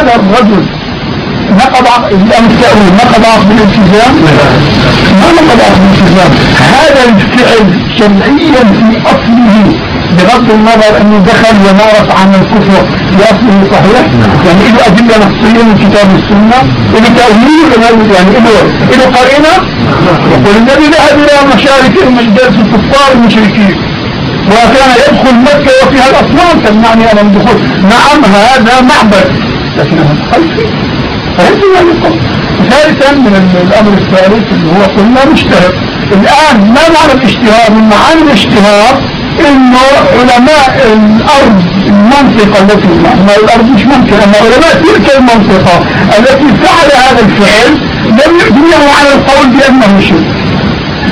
هذا الرجل نقض التأويل نقض عقد الالتزام؟ ما نقض عقد الالتزام؟ هذا الفعل شرعيا في أصله بغض النظر أنه دخل ومارس عن الكفر في أصله صحيح؟ يعني له أدلة نصية من كتاب السنة له تأويل يعني له له قرينة؟ يقول النبي ذهب إلى مشارك مجلس الكفار المشركين وكان يدخل مكة وفيها الأصنام تمنعني أنا من دخول. نعم هذا معبد لكن هذا خلفي ما يقول ثالثا من الأمر الثالث اللي هو قلنا مشتهر الآن ما معنى الاشتهار من معاني الاشتهار إنه علماء الأرض المنطقة التي علماء الأرض مش ممكن ان علماء تلك المنطقة التي فعل هذا الفعل لم يقدموا على القول بأنه شرك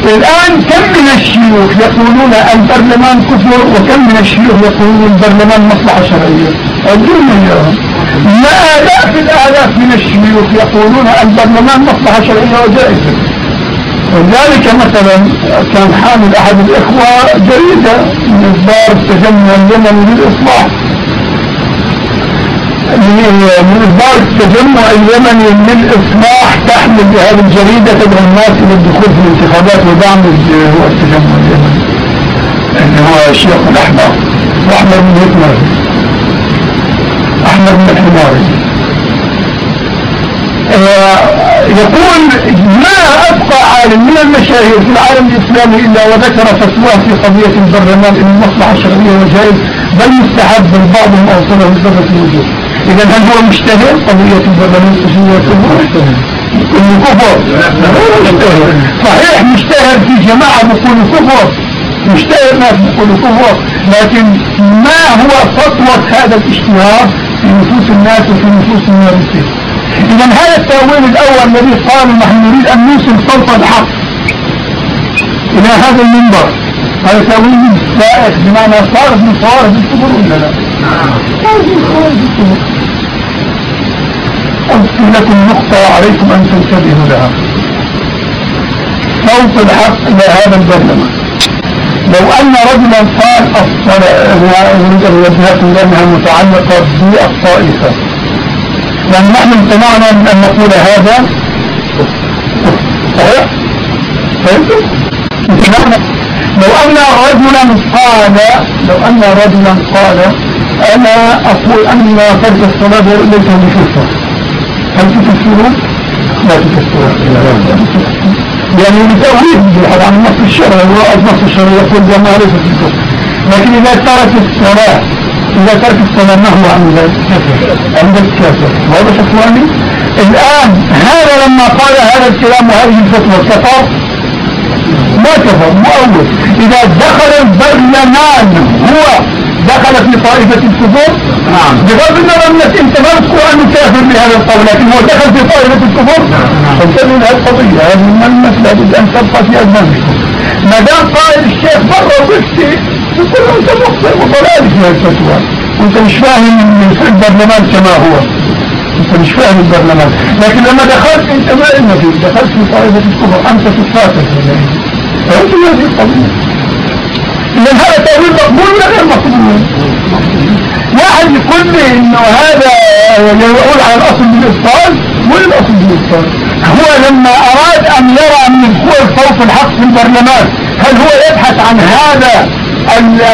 الآن كم من الشيوخ يقولون البرلمان كفر وكم من الشيوخ يقولون البرلمان مصلحة شرعية؟ إياهم ما آلاف الآلاف من الشيوخ يقولون البرلمان مصلحة شرعية وجائزة. ولذلك مثلا كان حامل أحد الإخوة جريدة من إصدار التجمع اليمني للإصلاح. من إصدار التجمع اليمني للإصلاح تحمل بهذه الجريدة تدعو الناس إلى الدخول في الانتخابات ودعم هو التجمع اليمني. اللي هو الشيخ الأحمر. وأحمر بن هتمر أحمر بن الحماري يقول ما أبقى عالم من المشاهير في العالم الإسلامي إلا وذكر فتواه في قضية البرلمان إن المصلحة الشرعية وجائز بل مستحب بل بعضهم أوصله بسبب الوجود. إذا هل هو مشتهر؟ قضية البرلمان كله كله كفر. صحيح مشتهر في جماعة بيقولوا كفر. مشتهر ناس بيقولوا كفر. لكن ما هو سطوة هذا الاشتهار؟ في نفوس الناس وفي نفوس المارسين. إذا هذا التأويل الأول الذي قال نحن نريد أن نوصل صوت الحق إلى هذا المنبر. هذا تأويل سائق بمعنى صار من صوارف الكبر ولا لا؟ أذكر لكم نقطة عليكم أن تنتبهوا لها. صوت الحق إلى هذا البرلمان لو أن رجلا قال يوجهكم لأنها متعلقة بالطائفة. يعني نحن امتنعنا من أن نقول هذا. امتنعنا لو أن رجلا قال لو أن رجلا قال أنا أقول أن فرض الصلاة ليس بكفر هل تكفرون؟ لا تكفرون يعني بتأويل بيحد عن النص الشرعي النص الشرعي يقول بأنها ليست بكفر لكن إذا ترك الصلاة إذا ترك الصلاة ما هو عند الكافر عند الكافر. واضح إخواني؟ الآن هذا لما قال هذا الكلام وهذه الفتوى كفر؟ ما كفر مؤول إذا دخل البرلمان هو دخل في طائفة الكفر. نعم. بغض النظر انك انت ما تقول انه كافر بهذا القول لكن هو دخل في طائفة الكفر. فانتبه لهذه القضية هذه الملمس لابد ان تبقى في اذهانكم ما دام قائد الشيخ برا وبكتي يقول أنت مخطئ وضلال في الفتوى. وانت مش فاهم البرلمان كما هو. انت مش فاهم البرلمان. لكن لما دخلت انت ما فيه دخلت في طائفة الكفر أنت تتفاتح فهمت هذه القضية اذا هذا تأويل مقبول ولا غير مقبول؟ واحد يقول لي إنه هذا يقول على الاصل بالابطال وين الاصل بالابطال هو لما أراد أن يرى من دخول صوت الحق في البرلمان هل هو يبحث عن هذا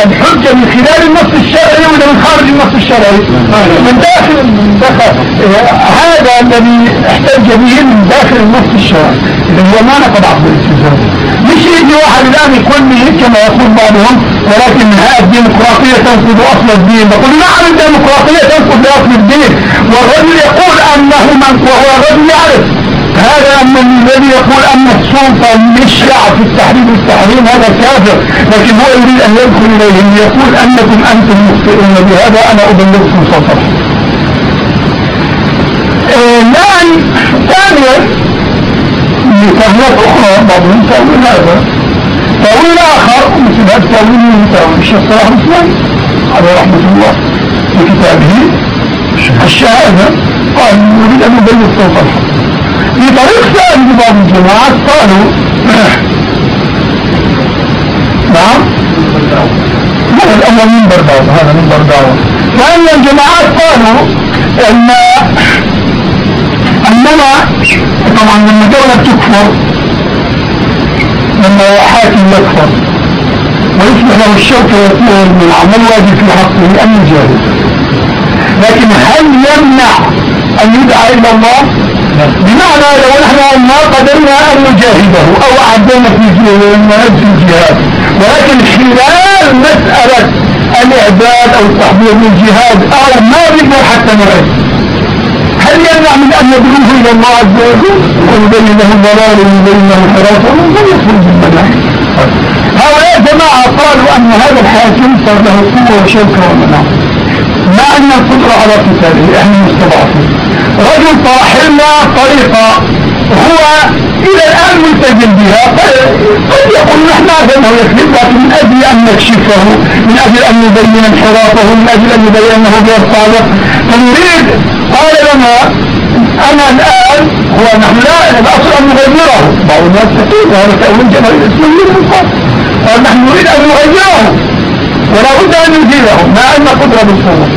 الحجة من خلال النص الشرعي ولا من خارج النص الشرعي؟ من داخل من داخل هذا الذي احتج به من داخل النص الشرعي. اذا هو ما نقض عقد الالتزام مش يجي واحد الآن لي كما يقول بعضهم ولكن هذه الديمقراطية تنقض أصل الدين. بقول نعم الديمقراطية تنقض اصل الدين. والرجل يقول أنه من وهو الرجل يعرف. هذا من الذي يقول أن السلطة مشرع في التحريم والتحريم هذا كافر. لكن هو يريد أن يدخل إليهم يقول أنكم أنتم مخطئون بهذا أنا أبلغكم صوتا الآن ثانيا لتغيير أخرى بعضهم تأويل هذا. تأويل آخر مثل هذا التأويل تأويل الشيخ صلاح الإسلام عليه رحمة الله في كتابه الشهادة قال نريد أن نبلغ صوت الحق. في طريق ثاني بعض الجماعات قالوا نعم. هذا الأول من برداوة هذا من برداوة. لأن الجماعات قالوا ان اننا طبعا لما دولة تكفر لما حاكم يكفر ويصبح له الشوك ويطول من عمل واجب في حقه أن يجاهد. لكن هل يمنع أن يدعى إلى الله؟ بمعنى لو نحن ما قدرنا أن نجاهده أو أعدنا في الجهاد ولكن خلال مسألة الإعداد أو التحضير للجهاد أو ما بنقدر حتى نعد هل يمنع من أن يدعوه إلى الله عز وجل؟ ويبين له الضلال ويبين له الحراس ومن يخرج بالمنع هؤلاء جماعة قالوا أن هذا الحاكم صار له قوة وشوكة ومنع مع أن القدرة على قتاله إحنا مستضعفين رجل طرح لنا طريقة هو إلى الآن ملتزم بها. قد يقول نحن انه يكذب لكن من أجل أن نكشفه من أجل أن نبين انحرافه من أجل أن نبين انه غير صادق فنريد قال لنا أنا الآن هو نحن لا الاصل أن نغيره. بعض الناس تقول وهذا تأويل جماهير الاسلاميين قال نحن نريد أن نغيره ولا بد أن نزيله. ما أن قدرة بالقوة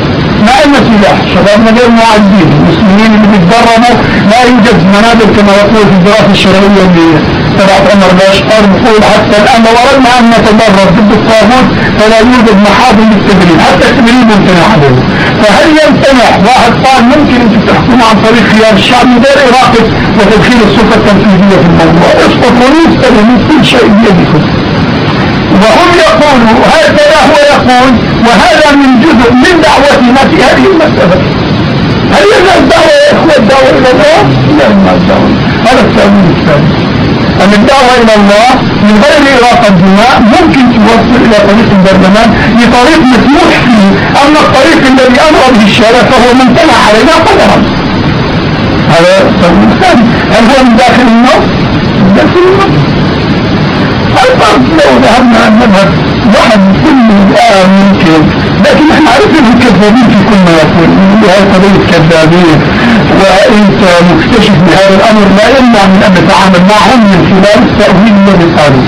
ما ان سلاح شبابنا غير معدين المسلمين اللي بيتدربوا لا يوجد منابر كما يقول في الدراسة الشرعية اللي تبعت عمر باش نقول حتى الآن لو أردنا أن نتدرب ضد الطاغوت فلا يوجد محاضر للتدريب حتى التدريب ممتنع عليه فهل يمتنع واحد قال ممكن أنتم تحكموا عن طريق خيار الشعب من غير إراقة وتدخيل السلطه التنفيذية في الموضوع؟ اسقطوا ونستلموا كل شيء بيدكم وهم يقولوا هكذا هو يقول وهذا من جزء من دعوتنا في هذه المسألة. هل يجب الدعوة يا إخوة الدعوة إلى الله؟ لا ما الدعوة هذا التأويل الثاني أن الدعوة إلى الله من غير إراقة الدماء ممكن توصل إلى طريق البرلمان لطريق مسموح فيه. أما الطريق الذي أمر به الشارع فهو ممتنع علينا قدرا. هذا التأويل الثاني هل هو من داخل النص؟ من داخل النص ذهبنا أن نذهب واحد كل الآن ممكن لكن إحنا عارفين الكذابين في كل ما يقول هاي قضية كذابين وانت مكتشف بهذا الامر لا يمنع من ان تتعامل معهم من خلال التأويل الذي قالوا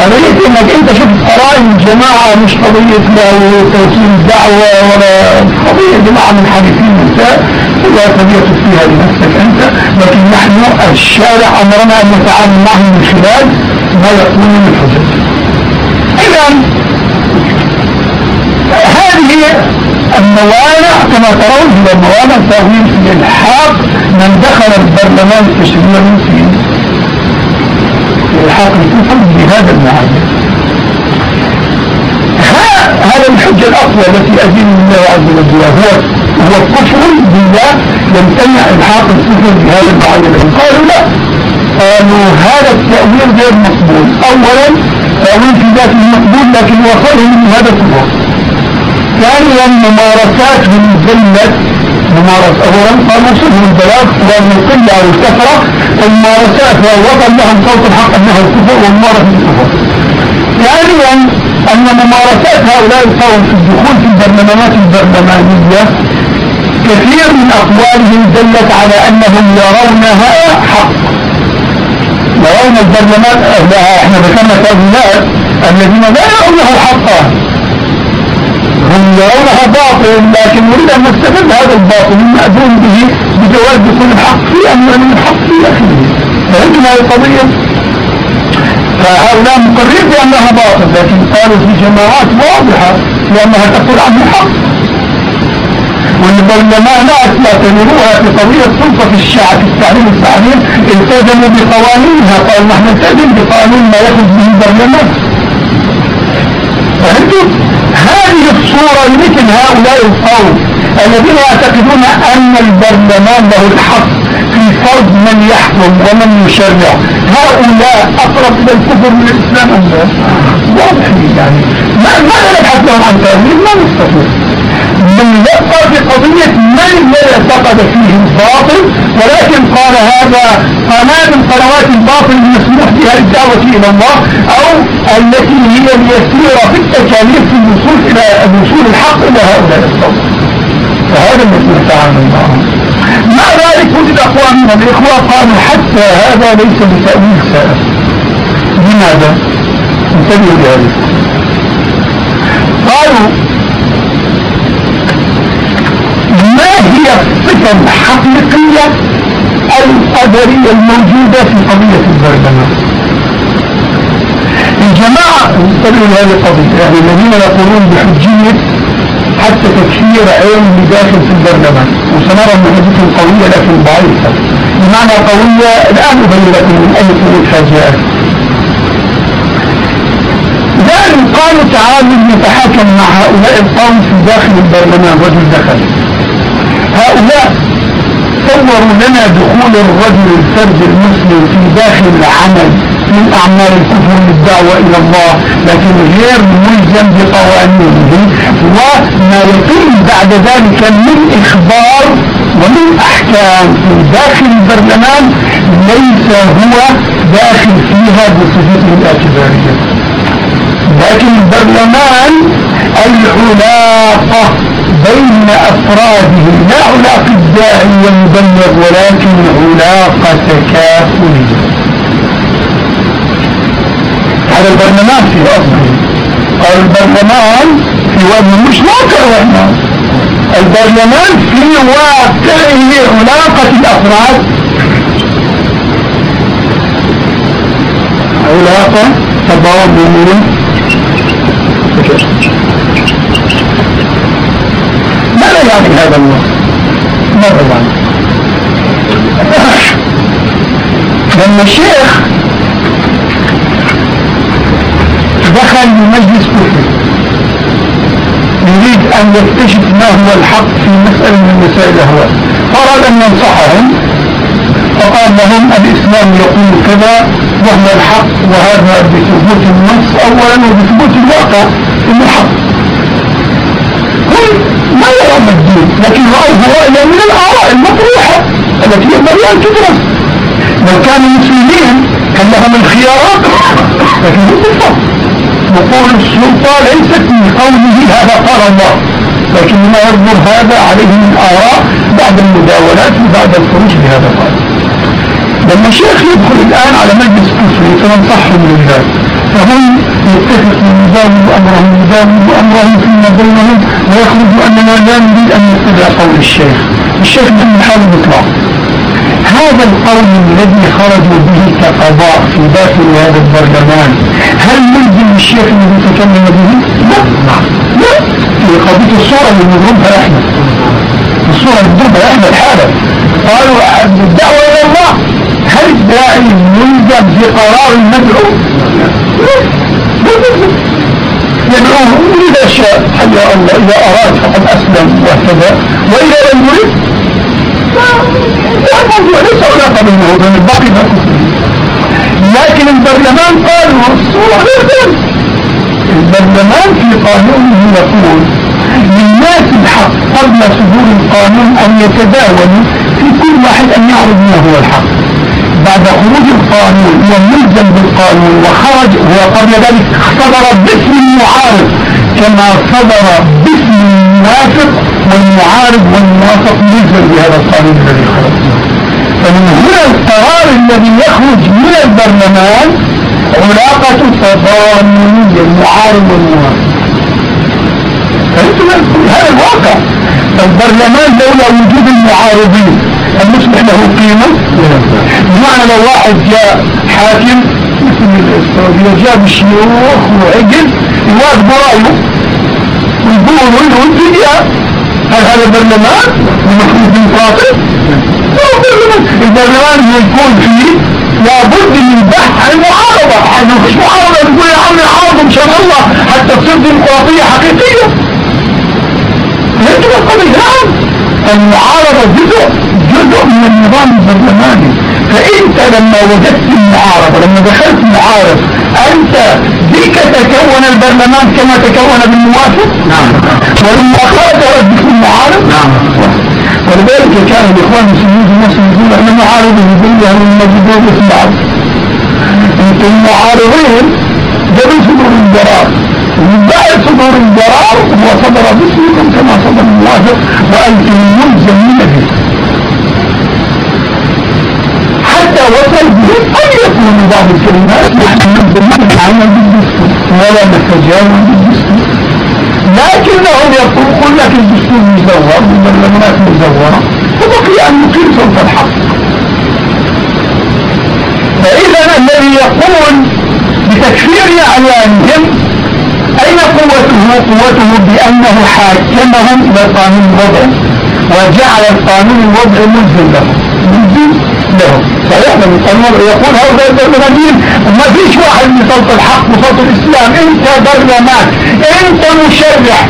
قضية انك انت شفت قرائن جماعة مش قضية لا توصيل الدعوة ولا قضية جماعة من حديثين النساء لا قضية فيها لنفسك أنت لكن نحن الشارع أمرنا أن نتعامل معهم من خلال ما يكون من اذا هذه الموانع كما ترون هي الموانع تأويل في الحاق من دخل البرلمان التشريعي في الحاق الكفر بهذا المعادل هذا الحجة الأقوى التي أدين الله عز وجل هو هو الكفر بالله يمتنع الحاق الكفر بهذا المعادل قالوا لا. قالوا هذا التأويل غير مقبول. أولا تأويل في ذاته مقبول لكن وصله من هذا الكفر ثانيا ممارسات من ذلة ممارسة أولا قالوا صفر البلاغ وأن القلة أو الكثرة الممارسات ووضع لهم صوت الحق أنه الكفر والممارسة الكفر ثانيا أن ممارسات هؤلاء القوم في الدخول في البرلمانات البرلمانية كثير من أقوالهم دلت على أنهم يرونها حق. يرون البرلمان إحنا ذكرنا تأويلات الذين لا يرونه حقا. هم يرونها باطل لكن نريد أن نستفد هذا الباطل المأذون به بجواز دخول الحق في أمر من الحق في اخره فهمتم هذه القضية؟ فهؤلاء مقرين بأنها باطل لكن قالوا في جماعات واضحة لانها تقول عن الحق. والبرلمانات يعتبروها في قضية سلطة الشعب في التعليم التعليم التزموا بقوانينها قال نحن نلتزم بقانون ما يخرج به البرلمان. فهمتوا؟ هذه الصورة لمثل هؤلاء القوم الذين يعتقدون أن البرلمان له الحق في فرض من يحكم ومن يشرع هؤلاء أقرب إلى الكفر من الإسلام أم لا؟ واضح يعني ما ماذا نبحث لهم عن تأويل؟ ما نستطيع من يبقى في قضية من لا اعتقد فيه الباطل ولكن قال هذا قناة من قنوات الباطل المسموح بها الدعوة إلى الله أو التي هي اليسيرة في التكاليف في الوصول إلى الوصول الحق إلى هؤلاء الصوت فهذا الذي نتعامل معه مع ذلك وجد أقوام من الإخوة قالوا حتى هذا ليس بتأويل سائر. لماذا؟ انتبهوا لهذا. قالوا الحقيقية القدرية الموجودة في قضية البرلمان الجماعة انتبهوا لهذه القضية يعني الذين يقولون بحجية حتى تكفير عين اللي داخل في البرلمان وسنرى هذه قوية لكن ضعيفة بمعنى قوية الآن أبين لكم من أي جاءت لا يقال تعالوا نتحاكم مع هؤلاء القوم في داخل البرلمان رجل دخل. هؤلاء صوروا لنا دخول الرجل الفرد المسلم في داخل العمل من أعمال الكفر للدعوة إلى الله لكن غير ملزم بقوانينه وما يتم بعد ذلك من إخبار ومن أحكام في داخل البرلمان ليس هو داخل فيها بصفته الاعتبارية لكن البرلمان العلاقة بين أفراده لا علاقة الداعي والمبلغ ولكن علاقة تكافلية هذا البرلمان في أصله البرلمان في وجه مش واقع إحنا البرلمان في واقعه علاقة الأفراد. علاقة تضامنية ماذا يعني هذا ماذا يعني لما الشيخ دخل لمجلس كفر يريد أن يكتشف ما هو الحق في مسألة من مسائل الأهواء فأراد أن ينصحهم فقال لهم الإسلام يقول كذا وهو الحق وهذا بثبوت النص أولا وبثبوت الواقع إنه حق. ما يرون الدين لكن رأوه رأيا من الآراء المطروحة التي ينبغي أن تدرس لو كانوا مسلمين كان لهم الخيارات لكن بالفضل نقول السلطة ليست من قوله هذا قال الله. لكن ما يصدر هذا عليه من آراء بعد المداولات وبعد الخروج بهذا القول. لما الشيخ يدخل الآن على مجلس كفري فننصحهم لله فهم يتفقوا يداولوا أمرهم يداولوا أمرهم فيما بينهم ويخرجوا أننا لا نريد أن نتبع قول الشيخ الشيخ من حال يطلع هذا القول الذي خرجوا به كقضاء في داخل هذا البرلمان هل ملزم الشيخ الذي تكلم به؟ لا لا في قضية الصورة اللي نضربها إحنا الصورة اللي نضربها إحنا الحالة قالوا الدعوة إلى الله هل الداعي ملزم بقرار المدعو؟ يدعوه إذا شاء حيا الله إذا أراد فقد أسلم واهتدى وإذا لم يرد لا الموضوع ليس علاقة وبين الباقي لكن البرلمان قال الصورة غير البرلمان في قانونه يقول للناس الحق قبل صدور القانون أن يتداولوا في كل واحد أن يعرض ما هو الحق. بعد خروج القانون وملزم بالقانون وخرج هو قبل ذلك صدر باسم المعارض كما صدر باسم الموافق والمعارض والموافق ملزم بهذا القانون الذي خرج فمن هنا القرار الذي يخرج من البرلمان علاقة تضامنية المعارض والموافق هذا الواقع. البرلمان لولا وجود المعارضين يصبح له قيمة؟ بمعنى لو واحد جاء حاكم مثل السعودية جاب الشيوخ وعجل يواجب رأيه ويقولوا له الدنيا هل هذا برلمان؟ ومخلوق ديمقراطي؟ البرلمان يكون فيه لابد من بحث عن المعارضة عن مش معارضة تقول يا عمي عارض ان شاء الله حتى تصير ديمقراطية حقيقية فهمتوا القضية نعم المعارضة جزء جزء من النظام البرلماني. فانت لما وجدت المعارضة لما دخلت معارض أنت بك تكون البرلمان كما تكون بالموافق؟ نعم. ولما خرج ربك المعارض؟ نعم. ولذلك كان الإخوان المسلمين في مصر يقول إحنا معارضين بالله الموجودين اسم بعض أنتم معارضين قبل صدور القرار ومن بعد صدور القرار هو صدر باسمكم كما صدر الموافق وأنتم ملزمين به حتى وصل به أن يكون بعض الكلمات نحن نلزم العمل بالدستور. ولا نتجاوز بالدستور. لكنهم يقول لك الدستور مزور والبرلمانات مزورة. فقط أن يقيم صوت الحق. فإذا الذي يقول بتكفير أعيانهم أين قوته؟ قوته بأنه حاكمهم إلى قانون الوضع وجعل القانون الوضع ملزم لهم ملزم لهم. صحيح؟ من القانون يقول هؤلاء البرلمانيين وما فيش واحد صوت الحق وصوت الإسلام. أنت برلمان أنت مشرع.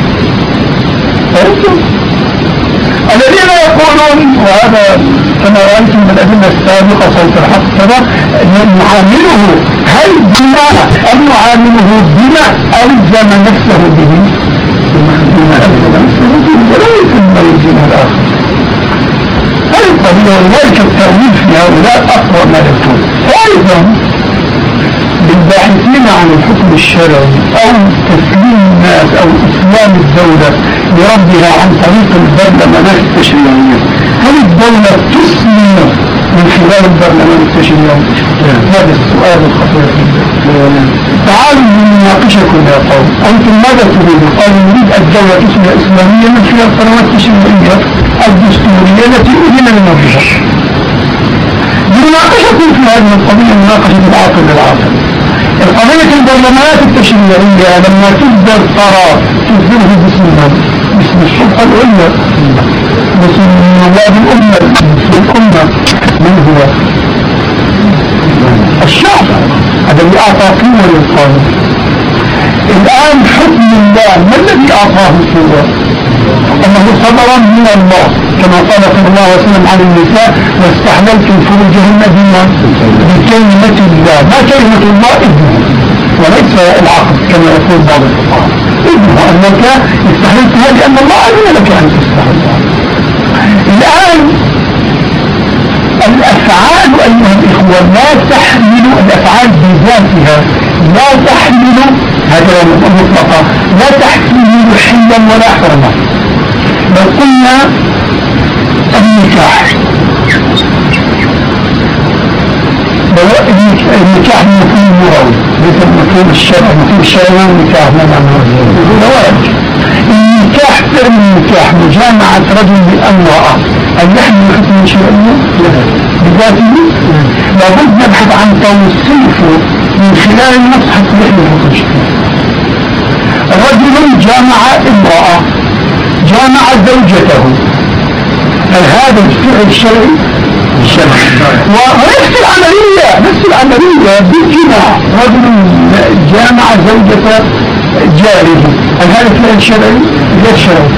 الذين يقولون وهذا كما رأيتم من الأدلة السابقة صوت الحق كذا نعامله هل بما أم نعامله بما ألزم نفسه به؟ بما ألزم نفسه به وليس ما يلزم الآخر هذه القضية ولذلك التأويل في هؤلاء أقوى ما يكون؟ أيضا. للباحثين عن الحكم الشرعي أو تسليم الناس أو إسلام الدولة لربها عن طريق البرلمانات التشريعية هل الدولة تسلم من خلال البرلمان التشريعي؟ هذا السؤال الخطير تعالوا نناقشكم يا قوم. أنتم ماذا تريدون؟ قالوا نريد الدولة تسمى إسلامية من خلال القنوات التشريعية الدستورية التي أذن لنبيها لنناقشكم في هذه القضية مناقشة العاقل للعاقل القضية البرلمانات التشريعية لما تصدر قرار تصدره باسم باسم السلطة العليا باسم نواب الأمة الأمة من هو؟ الشعب هذا اللي أعطى قوة للقانون الآن حكم الله ما الذي أعطاه القوة؟ أنه صدر من الله كما قال صلى الله عليه وسلم عن النساء واستحللتم فروجهن بما بكلمة الله. ما كلمة الله؟ ابنه وليس العقد كما يقول بعض الفقهاء. ابنه أنك استحللتها لأن الله أذن لك أن تستحلها الآن الأفعال أيها الإخوة لا تحمل الأفعال بذاتها. لا تحمل هذا مطلقة لا تحمل حلا ولا حرمة قلنا النكاح. النكاح المفهوم اللغوي ليس المفهوم الشرعي المفهوم الشرعي النكاح ما معنى زواج النكاح فعل النكاح مجامعة رجل بأمرأة. هل يحمل حكم شرعي؟ بذاته؟ لابد نبحث عن توصيفه من خلال النص حتى يحمل حكم شرعي رجل جامع امرأة. جامع زوجته. هل هذا الفعل شرعي؟ ونفس العملية نفس العملية بالجماع رجل جامع زوجة جاره هل هذا فعل شرعي؟ غير شرعي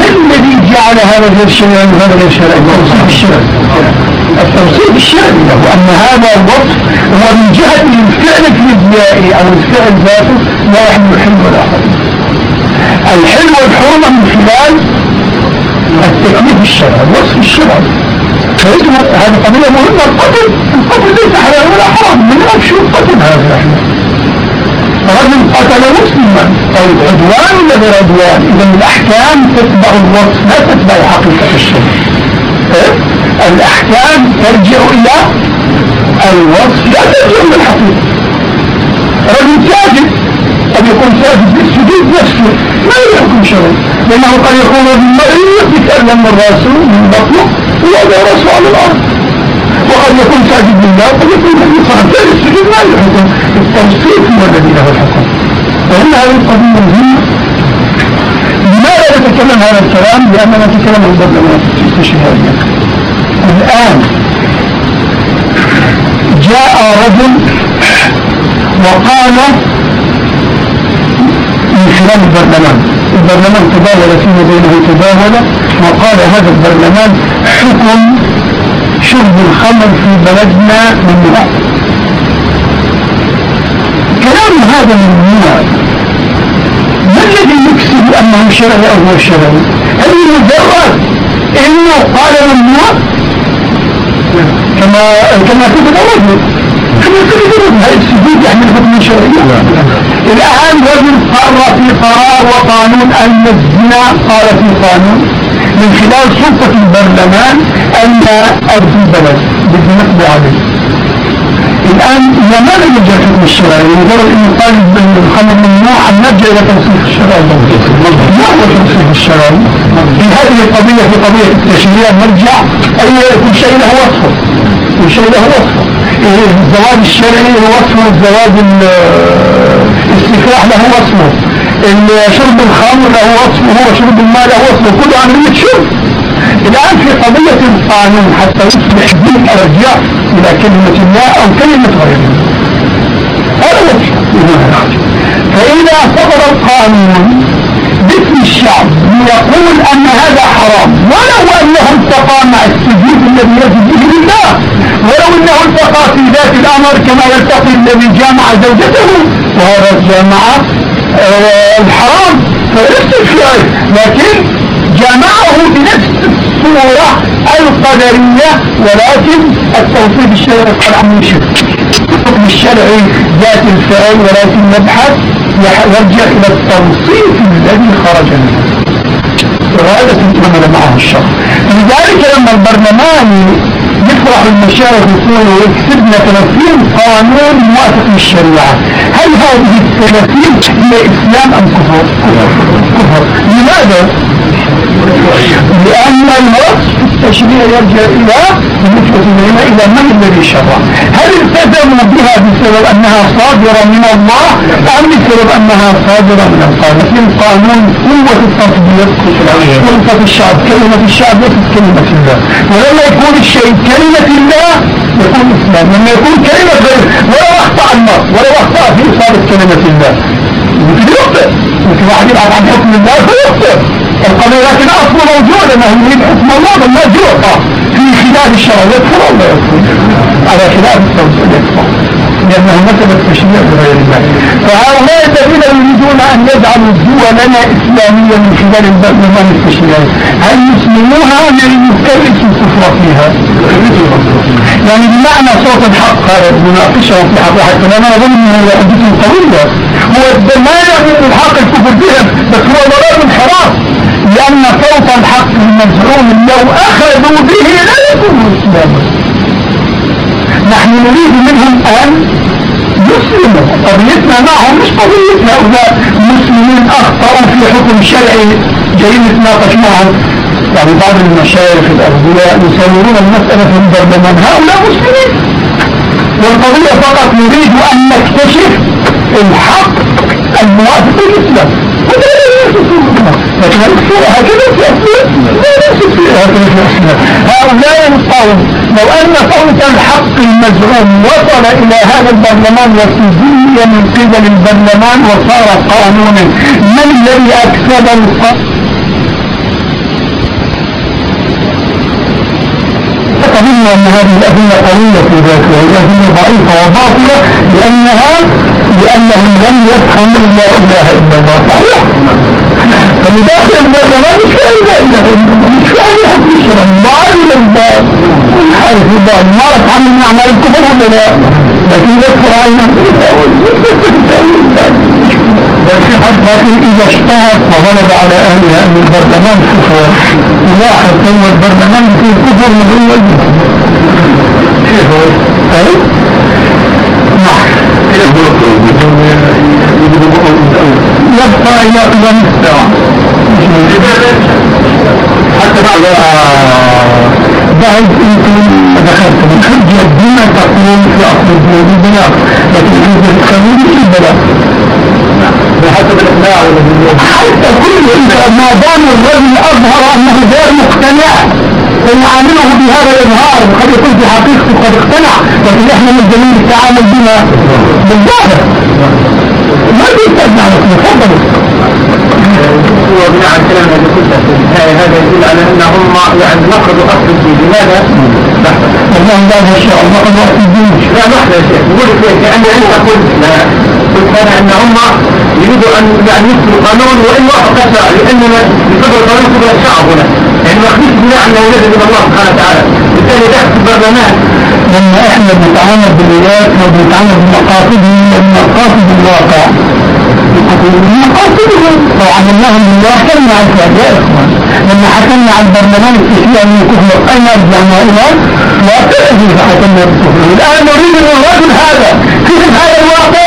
من الذي جعل هذا غير شرعي وهذا غير شرعي؟ التوصيف الشرعي التوصيف الشرعي له أن هذا الوصف هو من جهة الفعل الفيزيائي أو الفعل ذاته لا يحمل حل ولا حرم الحل والحرمة من خلال التكليف الشرعي الوصف الشرعي. فيجب هذه قضية مهمة القتل القتل ليس حلال ولا حرام. من أبشر القتل هذا رجل قتل مسلما طيب عدوان ولا غير عدوان إذا الأحكام تتبع الوصف لا تتبع حقيقة الشرع. إيه؟ الأحكام ترجع إلى الوصف لا ترجع إلى الحقيقة. رجل ساجد قد يكون ساجد بالسجود نفسه. ما يحكم شرعي لأنه قد يكون مريض يتألم من راسه من بطنه ويضع راسه على الأرض وقد يكون ساجد لله وقد يكون مخلصا بالتالي السجود ما يحكم. التوصيف هو الذي له الحكم فإن هذه القضية مهمة لماذا نتكلم هذا الكلام؟ لأننا نتكلم عن البرلمان التشريعية الآن جاء رجل وقال من خلال البرلمان. البرلمان تداول فيما بينه تداول وقال هذا البرلمان حكم شرب الخمر في بلدنا ممنوع كلام هذا ممنوع ما الذي يكسب أنه شرعي أو غير شرعي هل مجرد إنه قال ممنوع. كما كما كتب الرجل السجود يحمل حكم شرعي الآن رجل قرر في قرار وقانون أن الزنا قال في قانون من خلال سلطة البرلمان أن أرض البلد نقضي عليه الآن لماذا يرجع الحكم الشرعي؟ مجرد أنه قال الخمر ممنوع أن نرجع إلى توصيف الشرع لا التنصيف الشرعي في هذه القضية في قضية التشريع نرجع أي كل شيء له وصفه كل شيء له وصفه الزواج الشرعي له وصفه الزواج السفاح له وصفه شرب الخمر له وصفه وشرب الماء له وصفه كله عملية شرب. الآن في قضية القانون حتى يصبح دين أرجع إلى كلمة الله أو كلمة غيره. هذا فإذا صدر القانون باسم الشعب ليقول أن هذا حرام ولو أنه التقى مع السجود الذي يجب به لله ولو أنه التقى في ذات الأمر كما يلتقي الذي جامع زوجته وهذا جامع آه الحرام فليس في لكن جامعه بنفس الصورة القدرية ولكن التوصيف الشرعي قد عن شرك الشرعي ذات الفعل ولكن نبحث يرجع إلى التوصيف الذي خرج منه. وهذا تتعامل معه الشرع. لذلك لما البرلمان يفرح المشايخ يقولوا يكسبنا 30 قانون موافق للشريعة. هل هذه ال 30 هي إسلام أم كفر؟ كفر. لماذا؟ لأن الوصف التشريع يرجع إلى المثبت إلى من الذي شرع؟ هل التزموا بها بسبب أنها صادرة من الله أم بسبب أنها صادرة من القانون؟ في القانون قوة التطبيق قوة الشعب كلمة الشعب ليست كلمة الله. ولما يكون الشيء كلمة الله يكون إسلام. لما يكون كلمة غير ولو أخطأ المرء ولو أخطأ في إصابة كلمة الله. ممكن يخطئ. ممكن واحد يبحث عن حكم الله فيخطئ. القضية لكن أصله موجود أنه يريد حكم الله بل ما جرأة في خلاف الشرع يدخل ولا يدخل. على خلاف التوسل يدخل لأنه مثل التشريع بغير الله فهؤلاء الذين يريدون أن يجعلوا دولنا إسلامية من خلال البرلمان التشريعي هل يسلموها أم يكرسوا الكفر فيها؟ يعني بمعنى صوت الحق هذا مناقشة في حق واحد فأنا أظن أنه حديث قوية هو ما يعني الحق الكفر فيها بس هو ضلال انحراف لأن صوت الحق المزعوم لو أخذوا به لا يكون إسلاما. نحن نريد منهم أن يسلموا. قضيتنا معهم مش قضية هؤلاء مسلمين أخطأوا في حكم شرعي جايين نتناقش معهم. يعني بعض المشايخ الأغذياء يسيرون المسألة في البرلمان هؤلاء مسلمين والقضية فقط نريد أن نكتشف الحق الموافق للإسلام. هكذا في هؤلاء القوم لو أن صوت الحق المزعوم وصل إلى هذا البرلمان وسجل من قبل البرلمان وصار قانونا. من الذي أكسب القانون؟ تظن أن هذه الأدلة قوية في ذاتها الأدلة ضعيفة وباطلة لأنها لأنهم لم يفهموا لا إله إلا الله. صحيح فلداخل البرلمان مش فاهم مش فاهم حكم الشرع ضال للباب عارف الباب ما رأت عن من أعمال الكفر ولا لا لكن يذكر عن لكن إذا اشتهر وغلب على أهلها أن البرلمان كفر يلاحظ أن البرلمان في كفر من هو كيف هو؟ يبقى إلى قيام الساعة حتى بعد بعد يمكن ذكرت من حجة بما تقول في أصل الدين البلاغ لكن حجة القانون البلاغ بحسب الإقناع حتى كل ما دام الرجل أظهر أنه غير مقتنع فيعامله بهذا الإظهار قد يكون في حقيقته قد اقتنع لكن إحنا من جميل التعامل بما بالظاهر ما بيستجمع لكم تفضل هو بناء على الكلام الذي قلته في هذا يدل على أنهم يعني نقضوا أصل الدين لماذا؟ والله لا ما شاء الله الله الدين لا لحظة يا شيخ يقول لك كأن أنت قلت قلت أنا أن هم يريدوا أن يعني يكتبوا قانون وإن وافق الشرع لأننا بقدر القانون قدر الشعب هنا يعني ما خفيف بناء أنه نزل من الله سبحانه وتعالى بالتالي ده البرلمان لما إحنا بنتعامل بالولايات وبنتعامل بمقاصدهم ومقاصد الواقع مقاصدهم لو عملناهم نعرفها يا اخوان لما حكمنا على البرلمان التشريعي ان الكفر اين رجعنا إلى لا تأذي فحكمنا بالكفر الان نريد ان الرجل هذا فهم هذا الواقع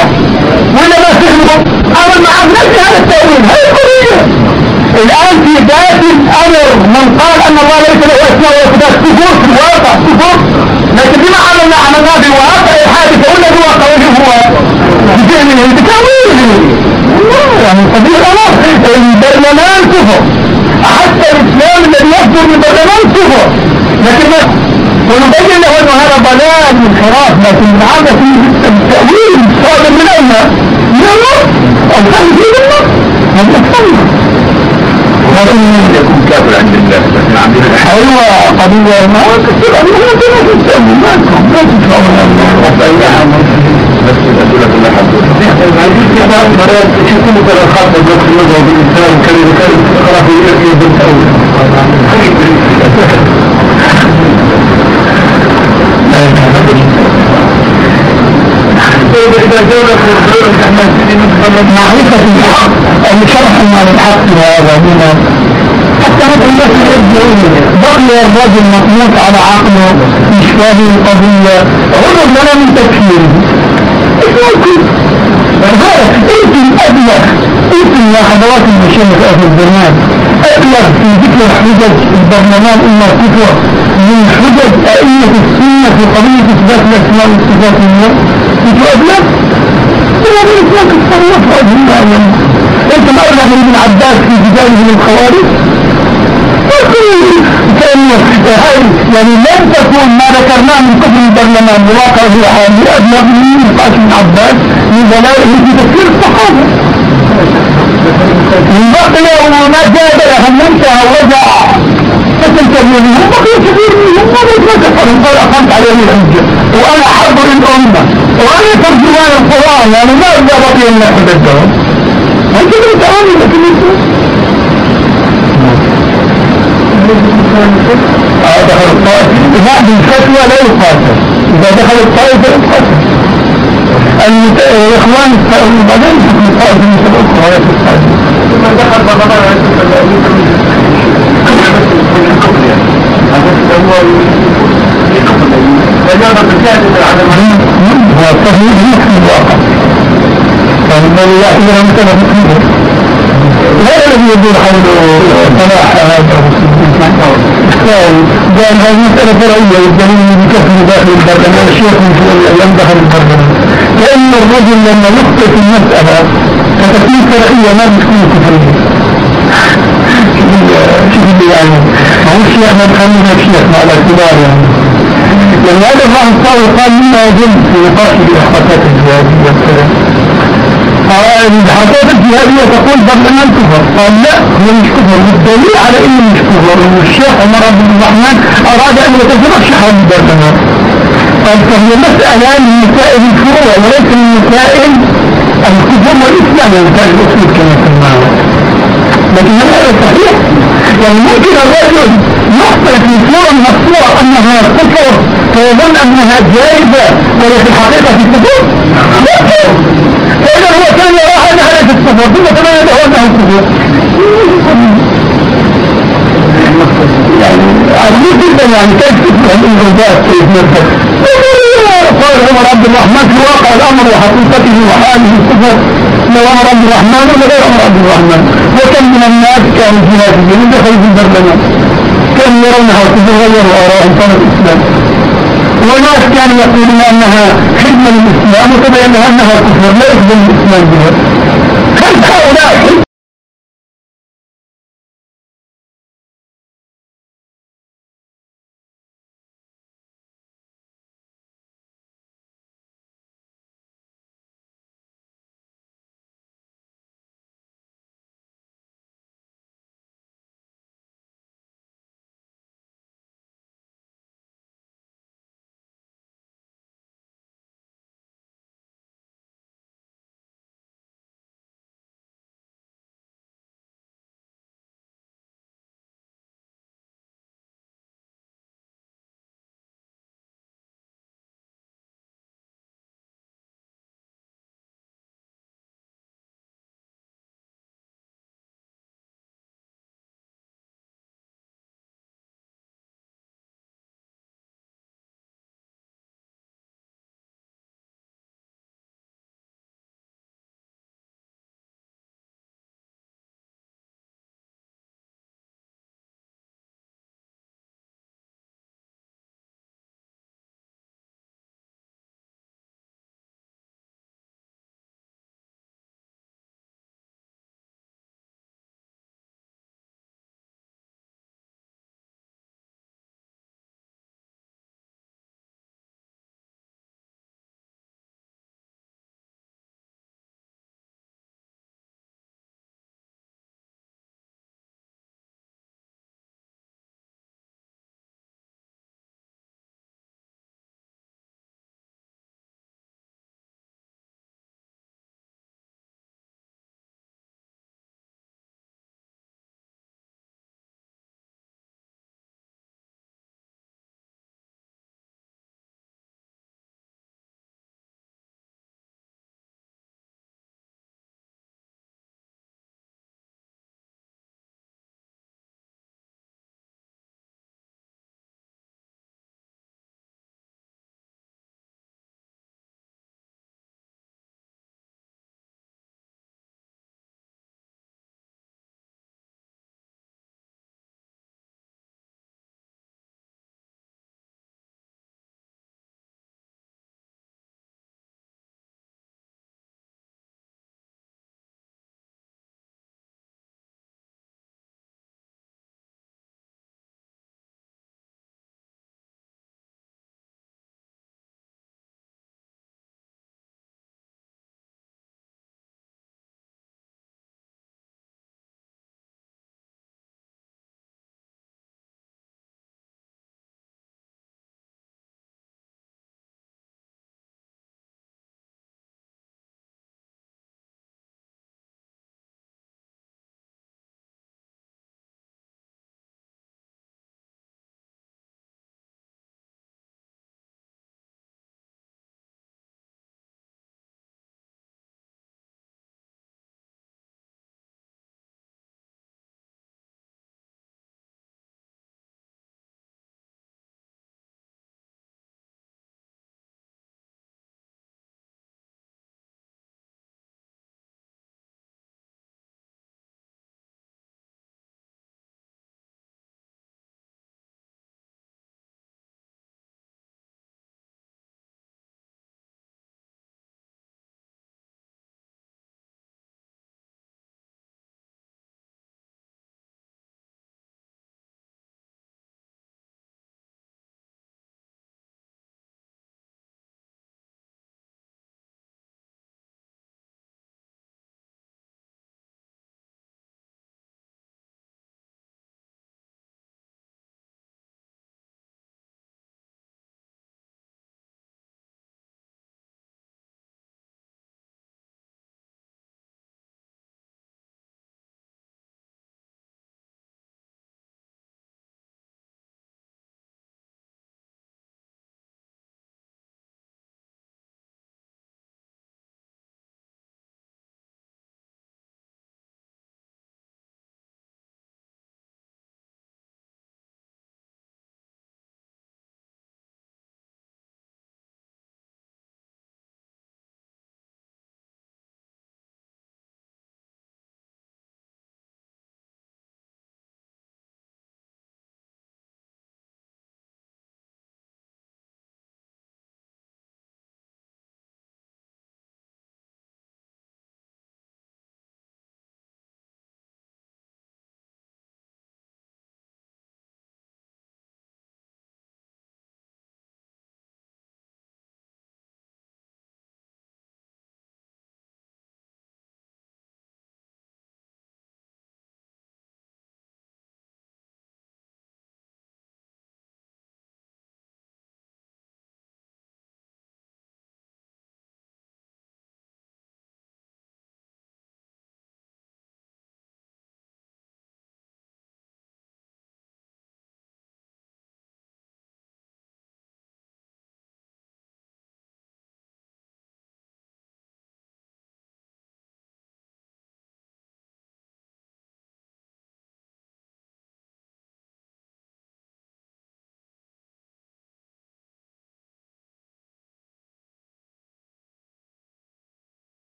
ولا ما فهمه عمل مع نفس هذا التأويل هذه قضية الآن في ذات الأمر من قال أن الله ليس له أسماء وصفات كفر في الواقع كفر لكن بما عملنا عملنا بواقع الحادثة ولا بواقع وجه هو بذهنه بتأويله يعني قضية الأمر البرلمان كفر حتى الإسلام الذي يصدر من البرلمان كفر لكن ونبين له أن هذا ضلال من خراف لكن العادة في التأويل صادر من أين؟ من الله أو كان في الله هذا أكثر وإن يكون كافر عند الله أيوه قضية ما كثير ما تنسوا ما ما تدفعوا بس الأدلة كلها مرات بالإنسان خلاص يركي بنت معرفة الحق أو شرح ما الحق هذا هنا حتى هذا الناس يرجعون. بقي الرجل مطموس على عقله مش فاهم القضية. عرض لنا من تكفيره هذا يمكن أبلغ يمكن يا حضرات المشايخ أهل الزمان أبلغ في ذكر حجج البرلمان إلا كفر من حجج أئمة السنة في قضية إثبات الأسماء والصفات لله أنت أبلغ؟ هو من إطلاق الصلاة وأجل أنت ما أبلغ من ابن عباس في جداله للخوارج كان يعني لم تكن ما ذكرناه من قبل البرلمان بواقعه الحالي أبلغ من ابن عباس من دلائل في تفكير الصحابة من بقي وما جاد لهم منتهى ورجع فتنتبه منهم بقي كثير منهم ما كفرهم قال أقمت عليهم الحجة وأنا حبر الأمة وأنا ترجمان القرآن يعني ما بقي إلا حدثهم أنت من تعامل لكن دخل الطائف لا بالفتوى لا يقاتل إذا دخل الطائف لا يقاتل الإخوان بعدين يحكم الطائف من سبع الصغيرات الطائف ثم دخل برلمان هو التغيير يحكم الواقع فالله لا إله إلا الله لا الذي يدور حوله صلاح هذا قال هذه مسألة فرعية والدليل بكفر داخل البرلمان الشيخ من لم دخل البرلمان لأن الرجل لما في المسألة فتكون فرعية ما بتكون كفرية. شوف يعني ما هو الشيخ ما تخلينا الشيخ مع الاعتبار يعني. لأن هذا الرحمة قال مما يجب في نقاش الإحقاقات الجهادية والكلام الحركات الجهادية تقول برلمان كفر قال لا هو مش كفر والدليل على إنه مش كفر والشيخ عمر عبد الرحمن أراد أن يترشح البرلمان قال فهي مسألة من مسائل الفروع وليس من مسائل الكفر والإسلام. ومسائل الاصول كما سمعنا. لكن هذا صحيح؟ يعني ممكن الرجل يخطئ في صورة الصور انها كفر فيظن أنها جائزة وهي في الحقيقة في كفر لا فإذا هو كان يراها أنها ليست كفر ثم تبين له أنها كفر يعني عجيب جدا يعني كيف تفهم الإنجازات في ابنك قال عمر عبد الرحمن في واقع الأمر وحقيقته وحاله الكفر. لو عمر عبد الرحمن ولا غير عمر عبد الرحمن. وكم من الناس كانوا جهاديين دخلوا في البرلمان كانوا يرونها كفر غيروا آراءهم صار الإسلام. وناس كانوا يقولون أنها خدمة للإسلام وتبين أنها كفر لا يخدم الإسلام بها. هل هؤلاء